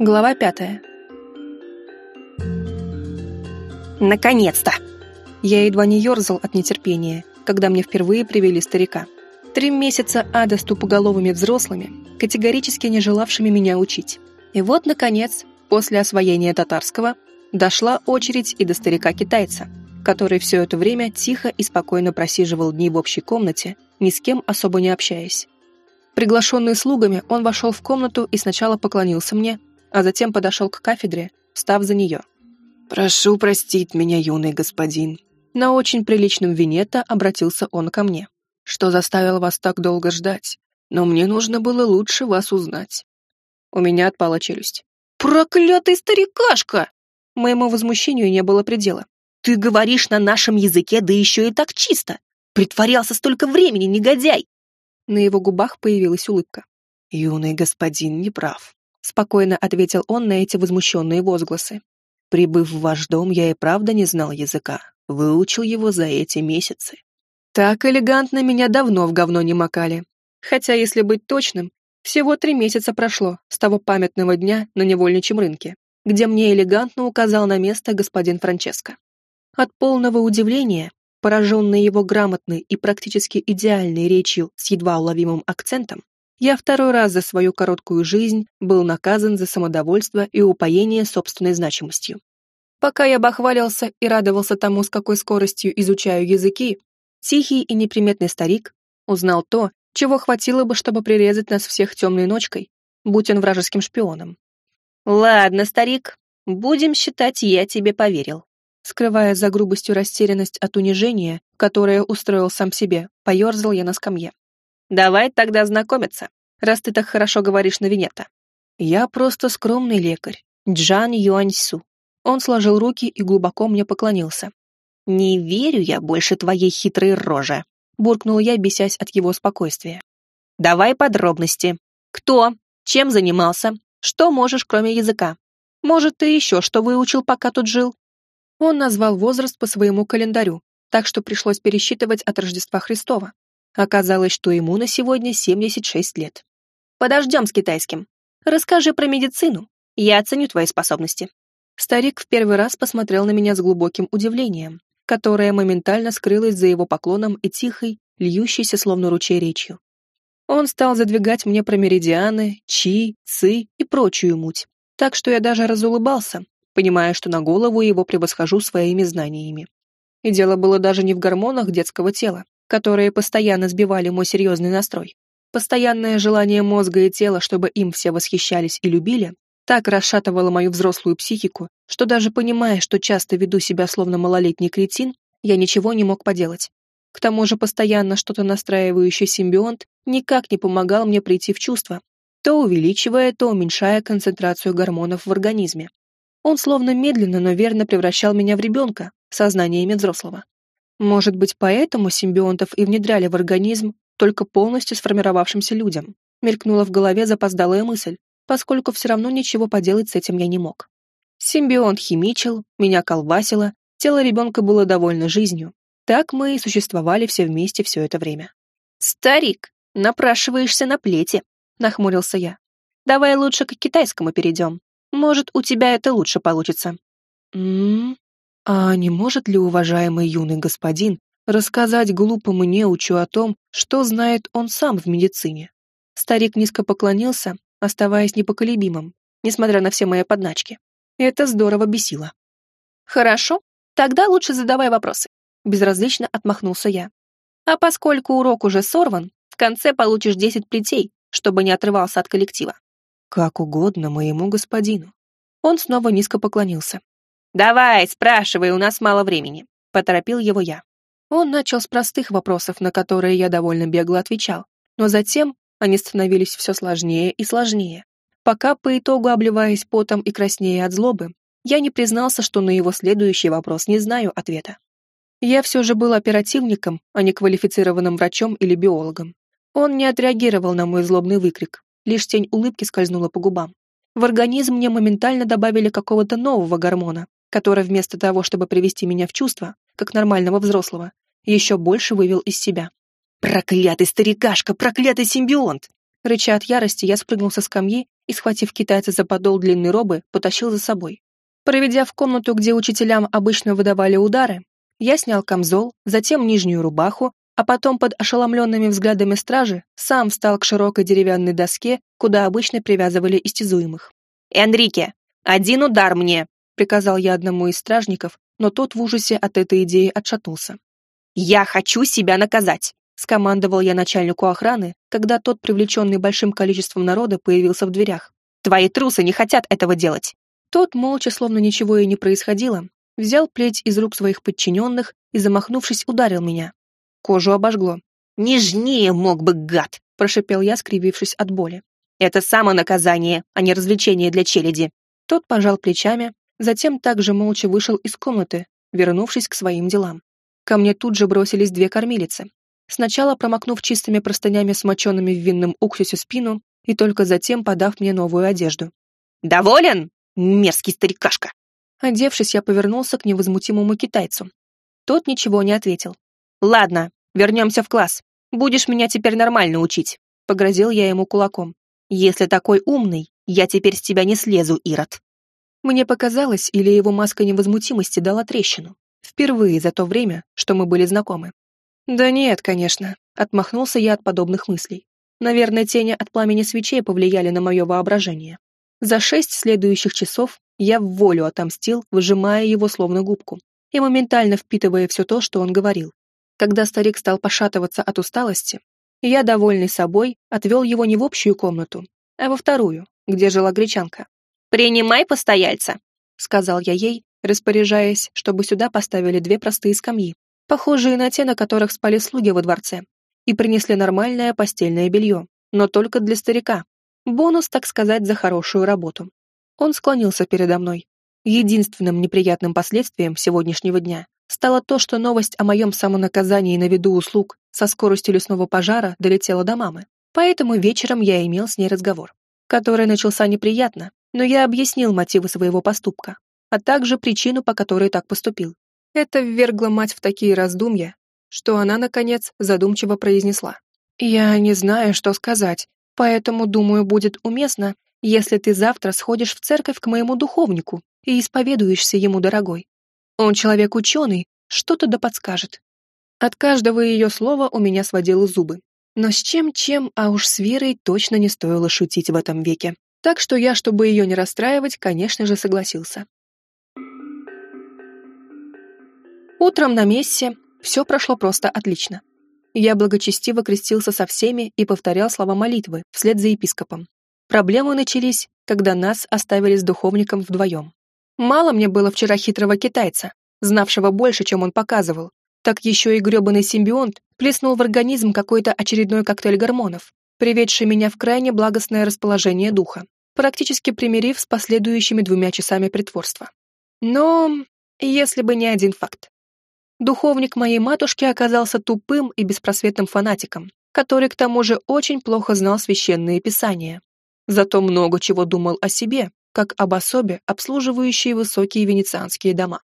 Глава пятая. Наконец-то! Я едва не ерзал от нетерпения, когда мне впервые привели старика. Три месяца ада с тупоголовыми взрослыми, категорически не желавшими меня учить. И вот, наконец, после освоения татарского, дошла очередь и до старика-китайца, который все это время тихо и спокойно просиживал дни в общей комнате, ни с кем особо не общаясь. Приглашенный слугами, он вошел в комнату и сначала поклонился мне, а затем подошел к кафедре, встав за нее. «Прошу простить меня, юный господин». На очень приличном винета обратился он ко мне. «Что заставил вас так долго ждать? Но мне нужно было лучше вас узнать». У меня отпала челюсть. «Проклятый старикашка!» Моему возмущению не было предела. «Ты говоришь на нашем языке, да еще и так чисто! Притворялся столько времени, негодяй!» На его губах появилась улыбка. «Юный господин не прав спокойно ответил он на эти возмущенные возгласы. Прибыв в ваш дом, я и правда не знал языка. Выучил его за эти месяцы. Так элегантно меня давно в говно не макали. Хотя, если быть точным, всего три месяца прошло с того памятного дня на невольничьем рынке, где мне элегантно указал на место господин Франческо. От полного удивления, пораженный его грамотной и практически идеальной речью с едва уловимым акцентом, я второй раз за свою короткую жизнь был наказан за самодовольство и упоение собственной значимостью. Пока я бахвалился и радовался тому, с какой скоростью изучаю языки, тихий и неприметный старик узнал то, чего хватило бы, чтобы прирезать нас всех темной ночкой, будь он вражеским шпионом. «Ладно, старик, будем считать, я тебе поверил». Скрывая за грубостью растерянность от унижения, которое устроил сам себе, поерзал я на скамье. Давай тогда знакомиться, раз ты так хорошо говоришь на Винета. Я просто скромный лекарь, Джан Юаньсу. Он сложил руки и глубоко мне поклонился. «Не верю я больше твоей хитрой роже», — буркнул я, бесясь от его спокойствия. «Давай подробности. Кто? Чем занимался? Что можешь, кроме языка? Может, ты еще что выучил, пока тут жил?» Он назвал возраст по своему календарю, так что пришлось пересчитывать от Рождества Христова. Оказалось, что ему на сегодня 76 лет. Подождем с китайским. Расскажи про медицину. Я оценю твои способности. Старик в первый раз посмотрел на меня с глубоким удивлением, которое моментально скрылось за его поклоном и тихой, льющейся словно ручей речью. Он стал задвигать мне про меридианы, чи, ци и прочую муть, так что я даже разулыбался, понимая, что на голову его превосхожу своими знаниями. И дело было даже не в гормонах детского тела, которые постоянно сбивали мой серьезный настрой. Постоянное желание мозга и тела, чтобы им все восхищались и любили, так расшатывало мою взрослую психику, что даже понимая, что часто веду себя словно малолетний кретин, я ничего не мог поделать. К тому же постоянно что-то настраивающий симбионт никак не помогал мне прийти в чувство, то увеличивая, то уменьшая концентрацию гормонов в организме. Он словно медленно, но верно превращал меня в ребенка, сознаниями взрослого. Может быть, поэтому симбионтов и внедряли в организм только полностью сформировавшимся людям. Мелькнула в голове запоздалая мысль, поскольку все равно ничего поделать с этим я не мог. Симбионт химичил, меня колбасило, тело ребенка было довольно жизнью. Так мы и существовали все вместе все это время. «Старик, напрашиваешься на плети», — нахмурился я. «Давай лучше к китайскому перейдем. Может, у тебя это лучше получится». «М-м-м», а не может ли уважаемый юный господин рассказать глупому неучу о том, что знает он сам в медицине? Старик низко поклонился, оставаясь непоколебимым, несмотря на все мои подначки. Это здорово бесило. «Хорошо, тогда лучше задавай вопросы», — безразлично отмахнулся я. «А поскольку урок уже сорван, в конце получишь десять плетей, чтобы не отрывался от коллектива». «Как угодно моему господину». Он снова низко поклонился. «Давай, спрашивай, у нас мало времени», — поторопил его я. Он начал с простых вопросов, на которые я довольно бегло отвечал, но затем они становились все сложнее и сложнее, пока по итогу, обливаясь потом и краснея от злобы, я не признался, что на его следующий вопрос не знаю ответа. Я все же был оперативником, а не квалифицированным врачом или биологом. Он не отреагировал на мой злобный выкрик, лишь тень улыбки скользнула по губам. В организм мне моментально добавили какого-то нового гормона, который вместо того, чтобы привести меня в чувство, как нормального взрослого, еще больше вывел из себя. «Проклятый старикашка, проклятый симбионт!» Рыча от ярости, я спрыгнул со скамьи и, схватив китайца за подол длинной робы, потащил за собой. Проведя в комнату, где учителям обычно выдавали удары, я снял камзол, затем нижнюю рубаху, а потом под ошеломленными взглядами стражи сам встал к широкой деревянной доске, куда обычно привязывали истязуемых. «Энрике, один удар мне!» — приказал я одному из стражников, но тот в ужасе от этой идеи отшатнулся. «Я хочу себя наказать!» — скомандовал я начальнику охраны, когда тот, привлеченный большим количеством народа, появился в дверях. «Твои трусы не хотят этого делать!» Тот, молча, словно ничего и не происходило, взял плеть из рук своих подчиненных и, замахнувшись, ударил меня. Кожу обожгло. «Нежнее мог бы, гад!» — прошипел я, скривившись от боли. «Это самонаказание, а не развлечение для челяди!» Тот пожал плечами, затем также молча вышел из комнаты, вернувшись к своим делам. Ко мне тут же бросились две кормилицы. Сначала промокнув чистыми простынями, смоченными в винном уксусе спину, и только затем подав мне новую одежду. «Доволен, мерзкий старикашка!» Одевшись, я повернулся к невозмутимому китайцу. Тот ничего не ответил. «Ладно, вернемся в класс. Будешь меня теперь нормально учить», — погрозил я ему кулаком. «Если такой умный, я теперь с тебя не слезу, Ирод». Мне показалось, или его маска невозмутимости дала трещину. Впервые за то время, что мы были знакомы. «Да нет, конечно», — отмахнулся я от подобных мыслей. Наверное, тени от пламени свечей повлияли на мое воображение. За шесть следующих часов я в волю отомстил, выжимая его словно губку и моментально впитывая все то, что он говорил. Когда старик стал пошатываться от усталости, я, довольный собой, отвел его не в общую комнату, а во вторую, где жила гречанка. «Принимай постояльца», — сказал я ей, распоряжаясь, чтобы сюда поставили две простые скамьи, похожие на те, на которых спали слуги во дворце, и принесли нормальное постельное белье, но только для старика. Бонус, так сказать, за хорошую работу. Он склонился передо мной. Единственным неприятным последствием сегодняшнего дня стало то, что новость о моем самонаказании на виду услуг со скоростью лесного пожара долетела до мамы. Поэтому вечером я имел с ней разговор, который начался неприятно, но я объяснил мотивы своего поступка, а также причину, по которой так поступил. Это ввергло мать в такие раздумья, что она, наконец, задумчиво произнесла. «Я не знаю, что сказать, поэтому, думаю, будет уместно, если ты завтра сходишь в церковь к моему духовнику и исповедуешься ему, дорогой. Он человек ученый, что-то да подскажет. От каждого ее слова у меня сводило зубы. Но с чем-чем, а уж с Верой точно не стоило шутить в этом веке. Так что я, чтобы ее не расстраивать, конечно же, согласился. Утром на мессе все прошло просто отлично. Я благочестиво крестился со всеми и повторял слова молитвы вслед за епископом. Проблемы начались, когда нас оставили с духовником вдвоем. Мало мне было вчера хитрого китайца, знавшего больше, чем он показывал, так еще и гребаный симбионт плеснул в организм какой-то очередной коктейль гормонов, приведший меня в крайне благостное расположение духа, практически примирив с последующими двумя часами притворства. Но если бы не один факт. Духовник моей матушки оказался тупым и беспросветным фанатиком, который к тому же очень плохо знал священные писания. Зато много чего думал о себе, как об особе, обслуживающей высокие венецианские дома.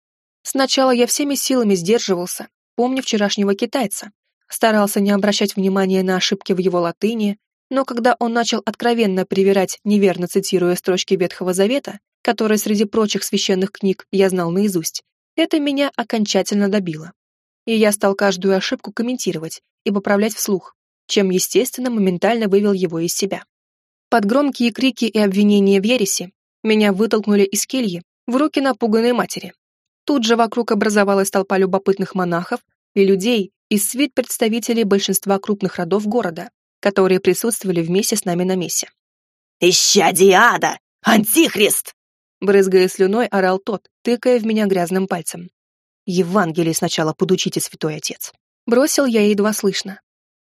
Сначала я всеми силами сдерживался, помня вчерашнего китайца, старался не обращать внимания на ошибки в его латыни, но когда он начал откровенно привирать, неверно цитируя строчки Ветхого Завета, которые среди прочих священных книг я знал наизусть, это меня окончательно добило. И я стал каждую ошибку комментировать и поправлять вслух, чем, естественно, моментально вывел его из себя. Под громкие крики и обвинения в ересе меня вытолкнули из кельи в руки напуганной матери. Тут же вокруг образовалась толпа любопытных монахов и людей из свит представителей большинства крупных родов города, которые присутствовали вместе с нами на мессе. «Ища Диада! Антихрист!» Брызгая слюной, орал тот, тыкая в меня грязным пальцем. «Евангелие сначала подучите, святой отец». Бросил я едва слышно.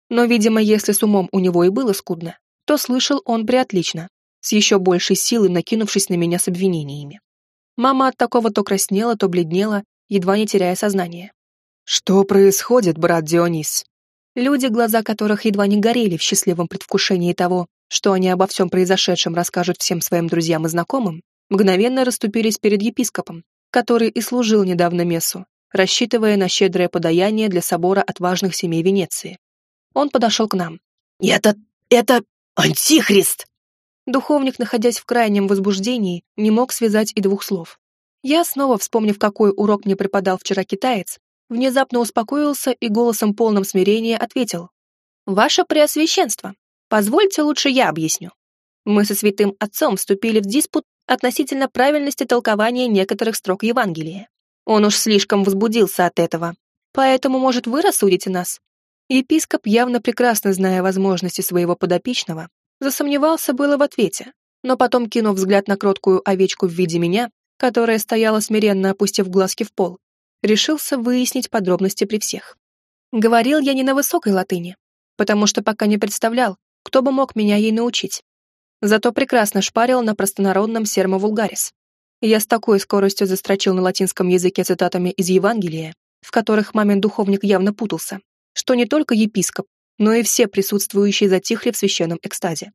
Но, видимо, если с умом у него и было скудно, то слышал он приотлично, с еще большей силой накинувшись на меня с обвинениями. Мама от такого то краснела, то бледнела, едва не теряя сознание. «Что происходит, брат Дионис?» Люди, глаза которых едва не горели в счастливом предвкушении того, что они обо всем произошедшем расскажут всем своим друзьям и знакомым, мгновенно расступились перед епископом, который и служил недавно мессу, рассчитывая на щедрое подаяние для собора отважных семей Венеции. Он подошел к нам. «Это... это... антихрист!» Духовник, находясь в крайнем возбуждении, не мог связать и двух слов. Я, снова вспомнив, какой урок мне преподал вчера китаец, внезапно успокоился и голосом полным смирения ответил. «Ваше Преосвященство, позвольте лучше я объясню. Мы со святым отцом вступили в диспут относительно правильности толкования некоторых строк Евангелия. Он уж слишком возбудился от этого, поэтому, может, вы рассудите нас?» Епископ, явно прекрасно зная возможности своего подопечного, засомневался было в ответе, но потом, кинув взгляд на кроткую овечку в виде меня, которая стояла смиренно опустив глазки в пол, решился выяснить подробности при всех. Говорил я не на высокой латыни, потому что пока не представлял, кто бы мог меня ей научить. Зато прекрасно шпарил на простонародном сермо-вулгарис. Я с такой скоростью застрочил на латинском языке цитатами из Евангелия, в которых мамин духовник явно путался, что не только епископ, но и все присутствующие затихли в священном экстазе.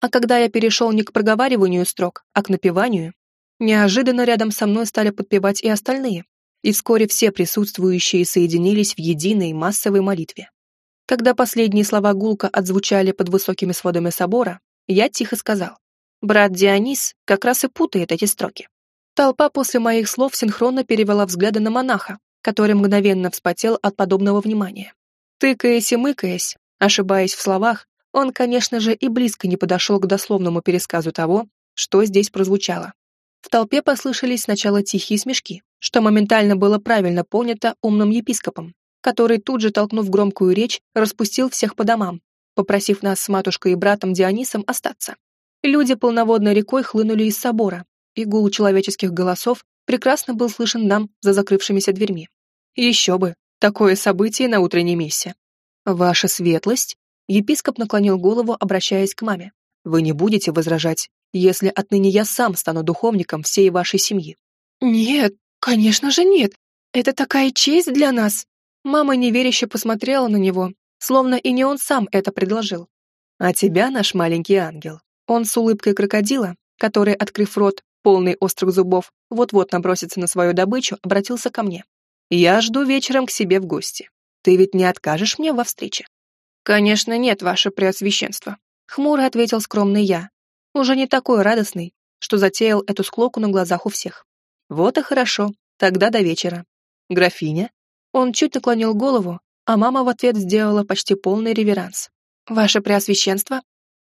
А когда я перешел не к проговариванию строк, а к напеванию, неожиданно рядом со мной стали подпевать и остальные, и вскоре все присутствующие соединились в единой массовой молитве. Когда последние слова гулка отзвучали под высокими сводами собора, я тихо сказал, «Брат Дионис как раз и путает эти строки». Толпа после моих слов синхронно перевела взгляды на монаха, который мгновенно вспотел от подобного внимания. Тыкаясь и мыкаясь, ошибаясь в словах, он, конечно же, и близко не подошел к дословному пересказу того, что здесь прозвучало. В толпе послышались сначала тихие смешки, что моментально было правильно понято умным епископом, который тут же, толкнув громкую речь, распустил всех по домам, попросив нас с матушкой и братом Дионисом остаться. Люди полноводной рекой хлынули из собора, и гул человеческих голосов прекрасно был слышен нам за закрывшимися дверьми. Еще бы, такое событие на утренней мессе. Ваша светлость? Епископ наклонил голову, обращаясь к маме. Вы не будете возражать, если отныне я сам стану духовником всей вашей семьи. Нет, конечно же нет. Это такая честь для нас. Мама неверяще посмотрела на него, словно и не он сам это предложил. А тебя, наш маленький ангел. Он с улыбкой крокодила, который, открыв рот, полный острых зубов, вот-вот набросится на свою добычу, обратился ко мне. «Я жду вечером к себе в гости. Ты ведь не откажешь мне во встрече?» «Конечно нет, ваше преосвященство», — хмуро ответил скромный я, уже не такой радостный, что затеял эту склоку на глазах у всех. Вот и хорошо, тогда до вечера. Графиня? Он чуть наклонил голову, а мама в ответ сделала почти полный реверанс. «Ваше Преосвященство?»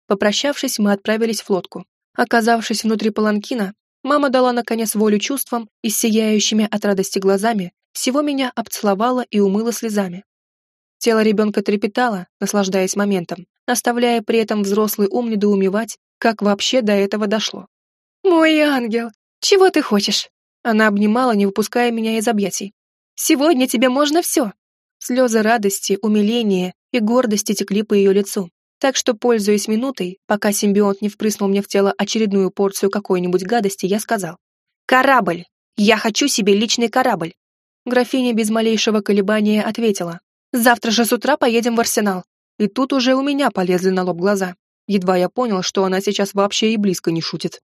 Попрощавшись, мы отправились в лодку. Оказавшись внутри паланкина, мама дала наконец волю чувствам и сияющими от радости глазами всего меня обцеловала и умыла слезами. Тело ребенка трепетало, наслаждаясь моментом, оставляя при этом взрослый ум недоумевать, как вообще до этого дошло. «Мой ангел, чего ты хочешь?» Она обнимала, не выпуская меня из объятий. «Сегодня тебе можно все!» Слезы радости, умиления и гордости текли по ее лицу. Так что, пользуясь минутой, пока симбионт не впрыснул мне в тело очередную порцию какой-нибудь гадости, я сказал. «Корабль! Я хочу себе личный корабль!» Графиня без малейшего колебания ответила. «Завтра же с утра поедем в арсенал». И тут уже у меня полезли на лоб глаза. Едва я понял, что она сейчас вообще и близко не шутит.